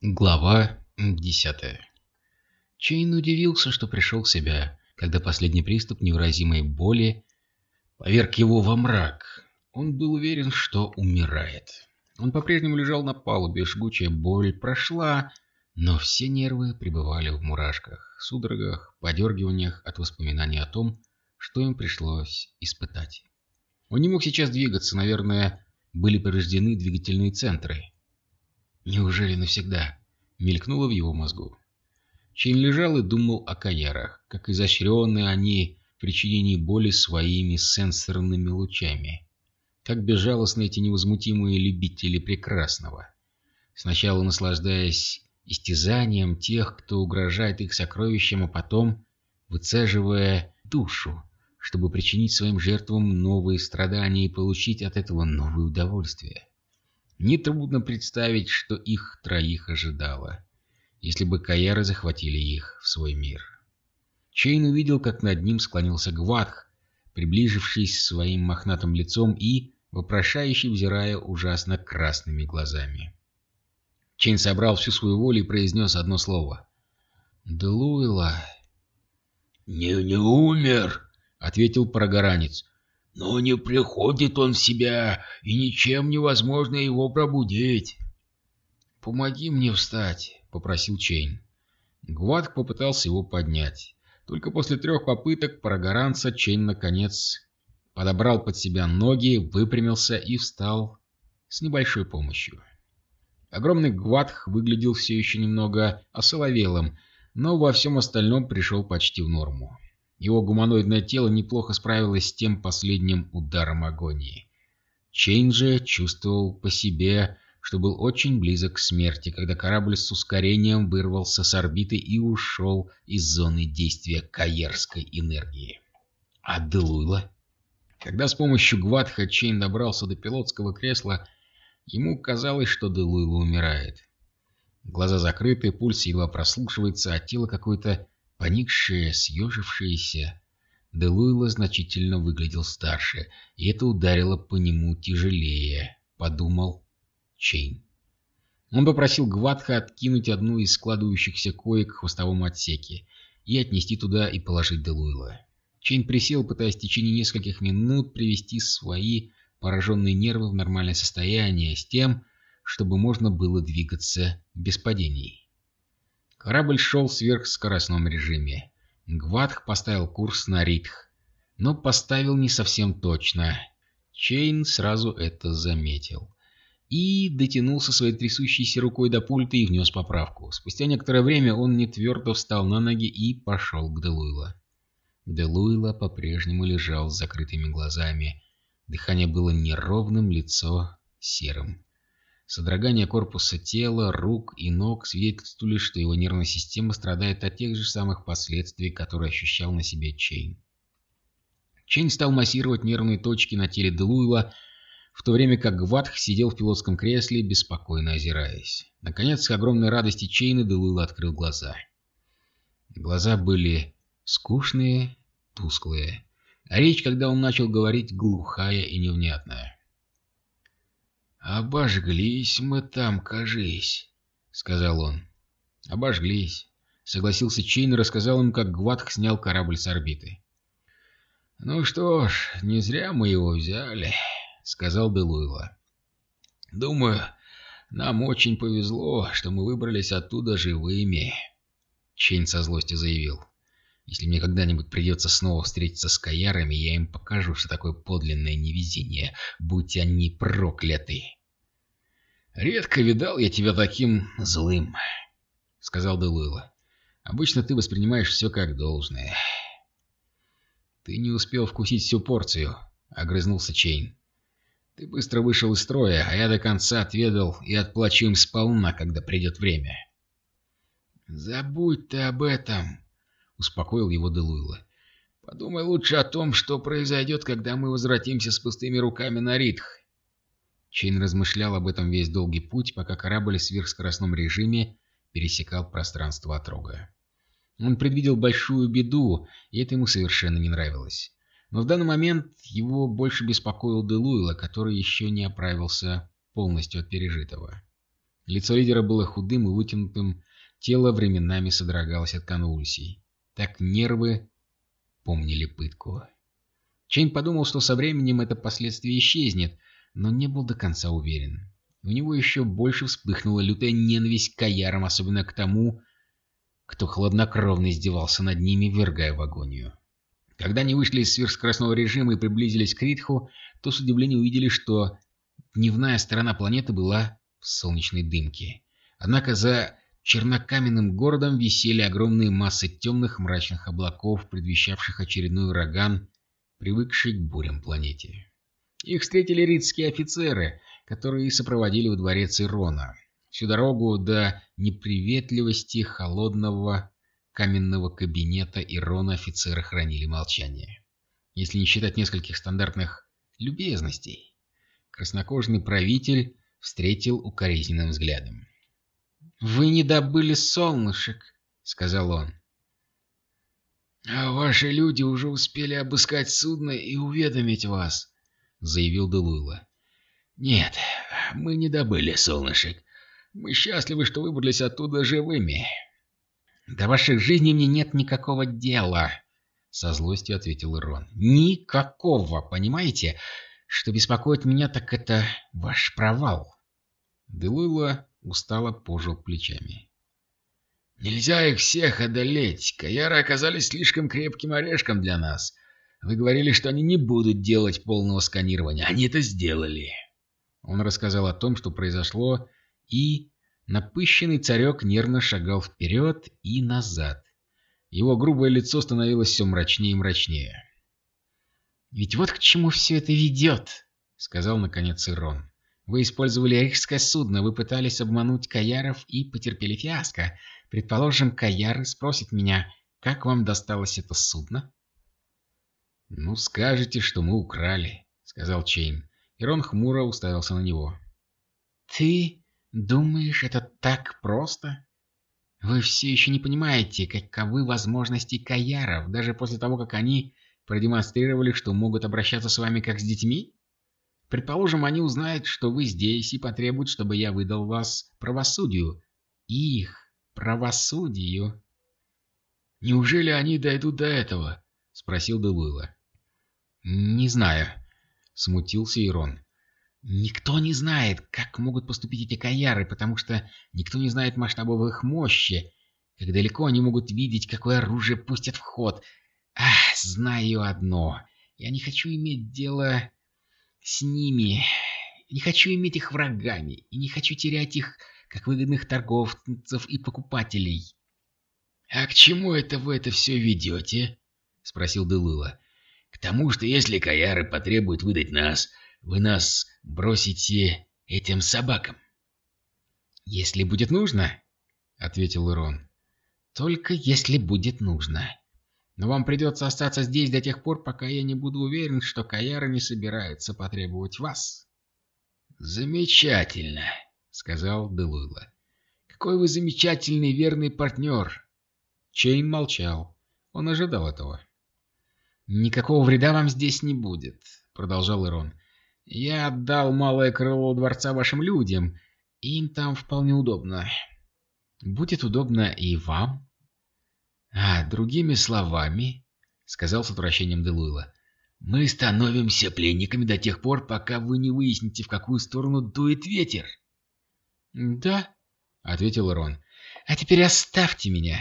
Глава десятая Чейн удивился, что пришел в себя, когда последний приступ невыразимой боли поверг его во мрак. Он был уверен, что умирает. Он по-прежнему лежал на палубе, жгучая боль прошла, но все нервы пребывали в мурашках, судорогах, подергиваниях от воспоминаний о том, что им пришлось испытать. Он не мог сейчас двигаться, наверное, были повреждены двигательные центры. Неужели навсегда? Мелькнуло в его мозгу. Чейн лежал и думал о каярах, как изощренные они в причинении боли своими сенсорными лучами. Как безжалостны эти невозмутимые любители прекрасного. Сначала наслаждаясь истязанием тех, кто угрожает их сокровищам, а потом выцеживая душу, чтобы причинить своим жертвам новые страдания и получить от этого новое удовольствие. Нетрудно представить, что их троих ожидало, если бы Каяры захватили их в свой мир. Чейн увидел, как над ним склонился Гватх, приблизившись своим мохнатым лицом и вопрошающе взирая ужасно красными глазами. Чейн собрал всю свою волю и произнес одно слово. «Дилулло». «Не, не умер», — ответил прогоранец. Но не приходит он в себя, и ничем невозможно его пробудить. «Помоги мне встать», — попросил Чейн. Гватх попытался его поднять. Только после трех попыток прогоранца Чейн, наконец, подобрал под себя ноги, выпрямился и встал с небольшой помощью. Огромный Гватх выглядел все еще немного осоловелым, но во всем остальном пришел почти в норму. Его гуманоидное тело неплохо справилось с тем последним ударом агонии. Чейн же чувствовал по себе, что был очень близок к смерти, когда корабль с ускорением вырвался с орбиты и ушел из зоны действия каерской энергии. А Дилулло? Когда с помощью Гватха Чейн добрался до пилотского кресла, ему казалось, что Дилулло умирает. Глаза закрыты, пульс едва прослушивается, а тело какое-то поникшее, съежившееся, Дилулло значительно выглядел старше, и это ударило по нему тяжелее, подумал Чейн. Он попросил Гватха откинуть одну из складывающихся коек в хвостовом отсеке и отнести туда и положить Дилулло. Чейн присел, пытаясь в течение нескольких минут привести свои пораженные нервы в нормальное состояние с тем, чтобы можно было двигаться без падений. Корабль шел в сверхскоростном режиме. Гватх поставил курс на Ритх, но поставил не совсем точно. Чейн сразу это заметил. И дотянулся своей трясущейся рукой до пульта и внес поправку. Спустя некоторое время он не твердо встал на ноги и пошел к Делуила. Делуила по-прежнему лежал с закрытыми глазами. Дыхание было неровным, лицо серым. Содрогание корпуса тела, рук и ног свидетельствовали, что его нервная система страдает от тех же самых последствий, которые ощущал на себе Чейн. Чейн стал массировать нервные точки на теле Делуила, в то время как Гватх сидел в пилотском кресле, беспокойно озираясь. Наконец, к огромной радости Чейна Делуил открыл глаза. Глаза были скучные, тусклые, а речь, когда он начал говорить, глухая и невнятная. «Обожглись мы там, кажись», — сказал он. «Обожглись», — согласился Чейн и рассказал им, как Гватх снял корабль с орбиты. «Ну что ж, не зря мы его взяли», — сказал Делуйла. «Думаю, нам очень повезло, что мы выбрались оттуда живыми», — Чейн со злостью заявил. «Если мне когда-нибудь придется снова встретиться с Каярами, я им покажу, что такое подлинное невезение, будь они прокляты». «Редко видал я тебя таким злым», — сказал Делуэлла. «Обычно ты воспринимаешь все как должное». «Ты не успел вкусить всю порцию», — огрызнулся Чейн. «Ты быстро вышел из строя, а я до конца отведал и отплачу им сполна, когда придет время». «Забудь ты об этом», — успокоил его Делуэлла. «Подумай лучше о том, что произойдет, когда мы возвратимся с пустыми руками на Ритх. Чейн размышлял об этом весь долгий путь, пока корабль в сверхскоростном режиме пересекал пространство отрога. Он предвидел большую беду, и это ему совершенно не нравилось. Но в данный момент его больше беспокоил Делуэла, который еще не оправился полностью от пережитого. Лицо лидера было худым и вытянутым, тело временами содрогалось от конвульсий. Так нервы помнили пытку. Чейн подумал, что со временем это последствие исчезнет, но не был до конца уверен. У него еще больше вспыхнула лютая ненависть к каярам, особенно к тому, кто хладнокровно издевался над ними, вергая в агонию. Когда они вышли из сверхскоростного режима и приблизились к Ритху, то с удивлением увидели, что дневная сторона планеты была в солнечной дымке. Однако за чернокаменным городом висели огромные массы темных мрачных облаков, предвещавших очередной ураган, привыкший к бурям планете. Их встретили ридские офицеры, которые сопроводили во дворец Ирона. Всю дорогу до неприветливости холодного каменного кабинета Ирона офицеры хранили молчание. Если не считать нескольких стандартных любезностей, краснокожий правитель встретил укоризненным взглядом. «Вы не добыли солнышек», — сказал он. «А ваши люди уже успели обыскать судно и уведомить вас», — заявил Делуйла. «Нет, мы не добыли солнышек. Мы счастливы, что выбрались оттуда живыми». «До ваших жизней мне нет никакого дела», — со злостью ответил Ирон. «Никакого, понимаете? Что беспокоит меня, так это ваш провал». Делуйла устало пожал плечами. «Нельзя их всех одолеть. Каяры оказались слишком крепким орешком для нас. Вы говорили, что они не будут делать полного сканирования. Они это сделали». Он рассказал о том, что произошло, и напыщенный царек нервно шагал вперед и назад. Его грубое лицо становилось все мрачнее и мрачнее. «Ведь вот к чему все это ведет», — сказал наконец Ирон. «Вы использовали рейхское судно, вы пытались обмануть Каяров и потерпели фиаско. Предположим, Каяры спросят меня, как вам досталось это судно?» «Ну, скажете, что мы украли», — сказал Чейн. Ирон хмуро уставился на него. «Ты думаешь, это так просто? Вы все еще не понимаете, каковы возможности Каяров, даже после того, как они продемонстрировали, что могут обращаться с вами как с детьми? Предположим, они узнают, что вы здесь, и потребуют, чтобы я выдал вас правосудию. Их правосудию». «Неужели они дойдут до этого?» — спросил Делуйла. «Не знаю», — смутился Ирон. «Никто не знает, как могут поступить эти каяры, потому что никто не знает масштабов их мощи, как далеко они могут видеть, какое оружие пустят в ход. Ах, знаю одно. Я не хочу иметь дело с ними, не хочу иметь их врагами, и не хочу терять их, как выгодных торговцев и покупателей». «А к чему это вы это все ведете?» — спросил Делула. К тому, что если Каяры потребуют выдать нас, вы нас бросите этим собакам. «Если будет нужно», — ответил Ирон. «Только если будет нужно. Но вам придется остаться здесь до тех пор, пока я не буду уверен, что Каяры не собирается потребовать вас». «Замечательно», — сказал Делуйла. «Какой вы замечательный верный партнер!» Чейн молчал. Он ожидал этого. «Никакого вреда вам здесь не будет», — продолжал Ирон. «Я отдал малое крыло дворца вашим людям, им там вполне удобно. Будет удобно и вам». «А, другими словами», — сказал с отвращением Делуйла, — «мы становимся пленниками до тех пор, пока вы не выясните, в какую сторону дует ветер». «Да», — ответил Ирон. «А теперь оставьте меня.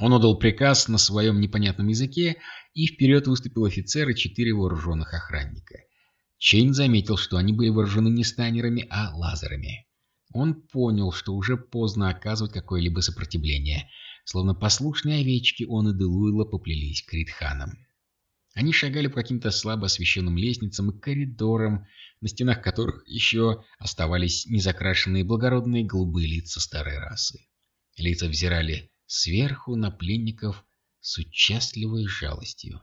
Он отдал приказ на своем непонятном языке, и вперед выступил офицер и четыре вооруженных охранника. Чейн заметил, что они были вооружены не станерами, а лазерами. Он понял, что уже поздно оказывать какое-либо сопротивление. Словно послушные овечки, он и Делуйла поплелись к Ридханам. Они шагали по каким-то слабо освещенным лестницам и коридорам, на стенах которых еще оставались незакрашенные благородные голубые лица старой расы. Лица взирали сверху на пленников с участливой жалостью.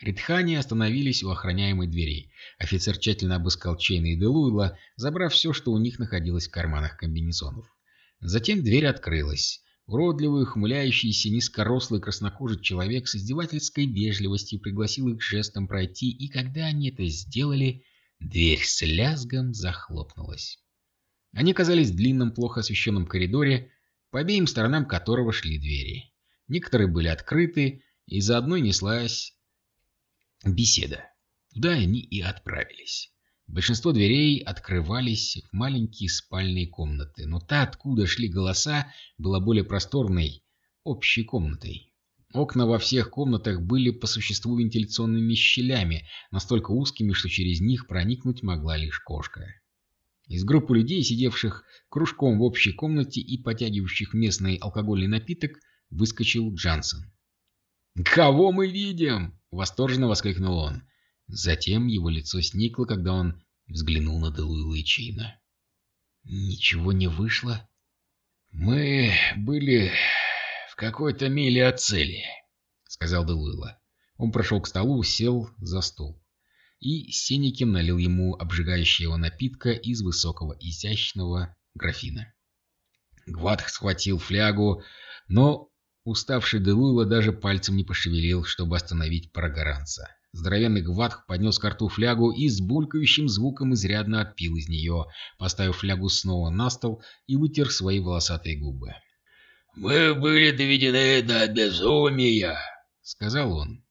Ритхани остановились у охраняемой двери. Офицер тщательно обыскал Чейна и Делуйла, забрав все, что у них находилось в карманах комбинезонов. Затем дверь открылась. Уродливый, ухмыляющийся, низкорослый краснокожий человек с издевательской вежливостью пригласил их жестом пройти, и когда они это сделали, дверь с лязгом захлопнулась. Они оказались в длинном, плохо освещенном коридоре, по обеим сторонам которого шли двери. Некоторые были открыты, и за одной неслась беседа. Туда они и отправились. Большинство дверей открывались в маленькие спальные комнаты, но та, откуда шли голоса, была более просторной, общей комнатой. Окна во всех комнатах были по существу вентиляционными щелями, настолько узкими, что через них проникнуть могла лишь кошка. Из группы людей, сидевших кружком в общей комнате и потягивающих местный алкогольный напиток, выскочил Джансон. «Кого мы видим?» — восторженно воскликнул он. Затем его лицо сникло, когда он взглянул на Делуила и Чейна. «Ничего не вышло?» «Мы были в какой-то миле от цели», — сказал Делуила. Он прошел к столу, сел за стол. И Сеникин налил ему обжигающего напитка из высокого изящного графина. Гватх схватил флягу, но уставший Делуила даже пальцем не пошевелил, чтобы остановить прогоранца. Здоровенный Гватх поднес к рту флягу и с булькающим звуком изрядно отпил из нее, поставив флягу снова на стол и вытер свои волосатые губы. «Мы были доведены до безумия», — сказал он.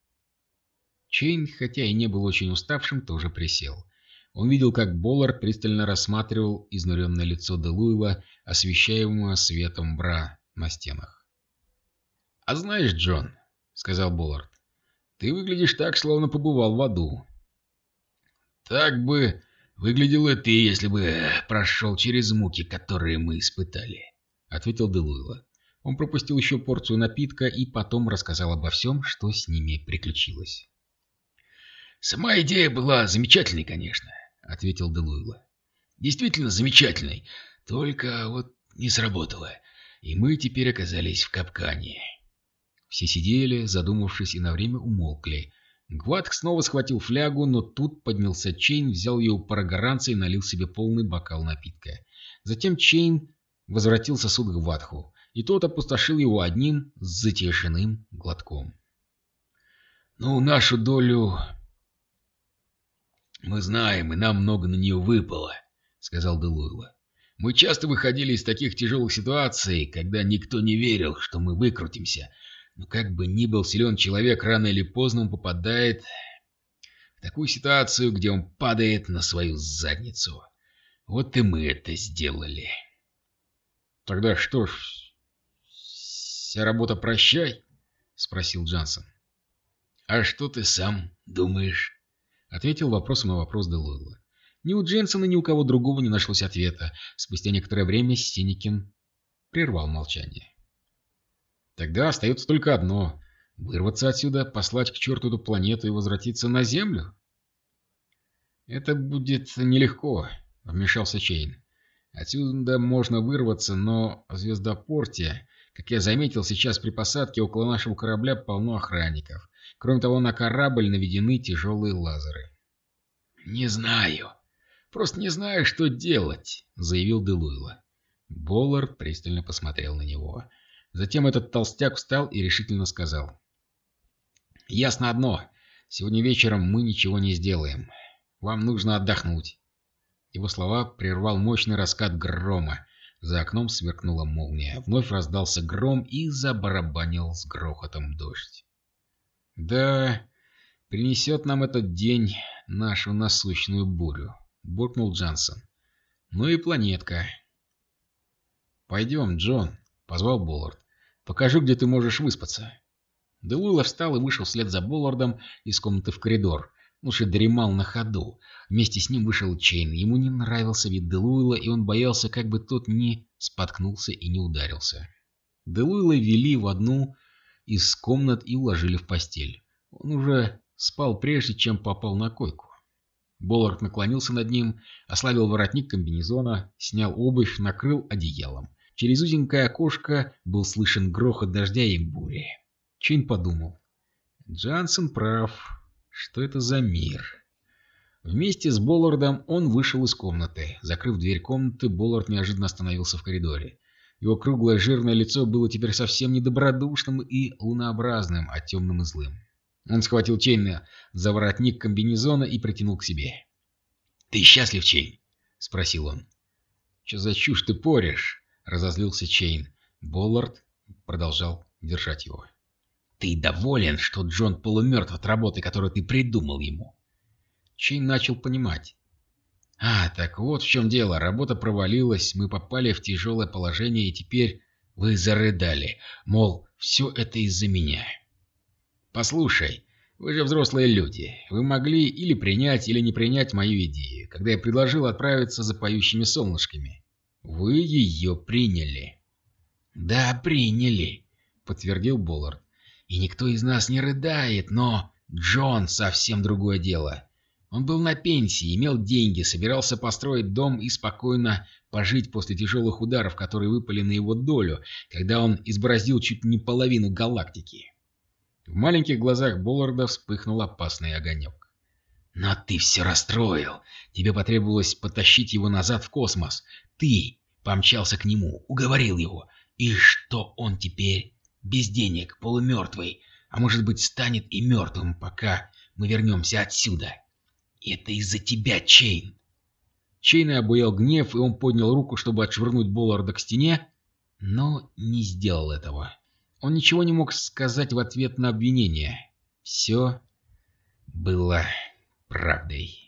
Чейн, хотя и не был очень уставшим, тоже присел. Он видел, как Боллард пристально рассматривал изнуренное лицо Делуэла, освещаемое светом бра на стенах. «А знаешь, Джон», — сказал Боллард, ты выглядишь так, словно побывал в аду. Так бы выглядел и ты, если бы прошел через муки, которые мы испытали, — ответил Делуэлла. Он пропустил еще порцию напитка и потом рассказал обо всем, что с ними приключилось. «Сама идея была замечательной, конечно», — ответил Делуэлла. «Действительно замечательной, только вот не сработала, и мы теперь оказались в капкане». Все сидели, задумавшись, и на время умолкли. Гватк снова схватил флягу, но тут поднялся Чейн, взял ее у парагоранца и налил себе полный бокал напитка. Затем Чейн возвратил сосуд Гватху, и тот опустошил его одним затяжным глотком. «Ну, нашу долю мы знаем, и нам много на нее выпало», — сказал Делуэлла. «Мы часто выходили из таких тяжелых ситуаций, когда никто не верил, что мы выкрутимся, но как бы ни был силен человек, рано или поздно он попадает в такую ситуацию, где он падает на свою задницу. Вот и мы это сделали. Тогда что ж, вся работа прощай? Спросил Джансон. А что ты сам думаешь? Ответил вопросом на вопрос Делойла. Ни у Дженсона, ни у кого другого не нашлось ответа. Спустя некоторое время Синикин прервал молчание. Тогда остается только одно — вырваться отсюда, послать к черту эту планету и возвратиться на Землю. «Это будет нелегко», — вмешался Чейн. «Отсюда можно вырваться, но в звездопорте, как я заметил, сейчас при посадке около нашего корабля полно охранников. Кроме того, на корабль наведены тяжелые лазеры». «Не знаю. Просто не знаю, что делать», — заявил Делуйла. Боллард пристально посмотрел на него. Затем этот толстяк встал и решительно сказал. «Ясно одно. Сегодня вечером мы ничего не сделаем. Вам нужно отдохнуть». Его слова прервал мощный раскат грома. За окном сверкнула молния. Вновь раздался гром и забарабанил с грохотом дождь. «Да, принесет нам этот день нашу насущную бурю», — буркнул Джансон. «Ну и планетка». «Пойдем, Джон», — позвал Боллард. Покажу, где ты можешь выспаться. Делуэлла встал и вышел вслед за Боллардом из комнаты в коридор. Лучше дремал на ходу. Вместе с ним вышел Чейн. Ему не нравился вид Делуэла, и он боялся, как бы тот не споткнулся и не ударился. Делуэла вели в одну из комнат и уложили в постель. Он уже спал прежде, чем попал на койку. Боллард наклонился над ним, ослабил воротник комбинезона, снял обувь, накрыл одеялом. Через узенькое окошко был слышен грохот дождя и бури. Чейн подумал. Джансон прав. Что это за мир? Вместе с Боллардом он вышел из комнаты. Закрыв дверь комнаты, Боллард неожиданно остановился в коридоре. Его круглое жирное лицо было теперь совсем не добродушным и лунообразным, а темным и злым. Он схватил Чейна за воротник комбинезона и притянул к себе. «Ты счастлив, Чейн?» — спросил он. «Че за чушь ты порешь?» — разозлился Чейн. Боллард продолжал держать его. «Ты доволен, что Джон полумертв от работы, которую ты придумал ему?» Чейн начал понимать. «А, так вот в чем дело. Работа провалилась, мы попали в тяжелое положение, и теперь вы зарыдали. Мол, все это из-за меня. Послушай, вы же взрослые люди. Вы могли или принять, или не принять мою идею, когда я предложил отправиться за поющими солнышками. Вы ее приняли». «Да, приняли», — подтвердил Боллард. «И никто из нас не рыдает, но Джон совсем другое дело. Он был на пенсии, имел деньги, собирался построить дом и спокойно пожить после тяжелых ударов, которые выпали на его долю, когда он избороздил чуть не половину галактики. В маленьких глазах Болларда вспыхнул опасный огонек. «Но ты все расстроил. Тебе потребовалось потащить его назад в космос. Ты помчался к нему, уговорил его. И что он теперь? Без денег, полумертвый. А может быть, станет и мертвым, пока мы вернемся отсюда». «Это из-за тебя, Чейн!» Чейна обуял гнев, и он поднял руку, чтобы отшвырнуть Болларда к стене, но не сделал этого. Он ничего не мог сказать в ответ на обвинение. Все было правдой.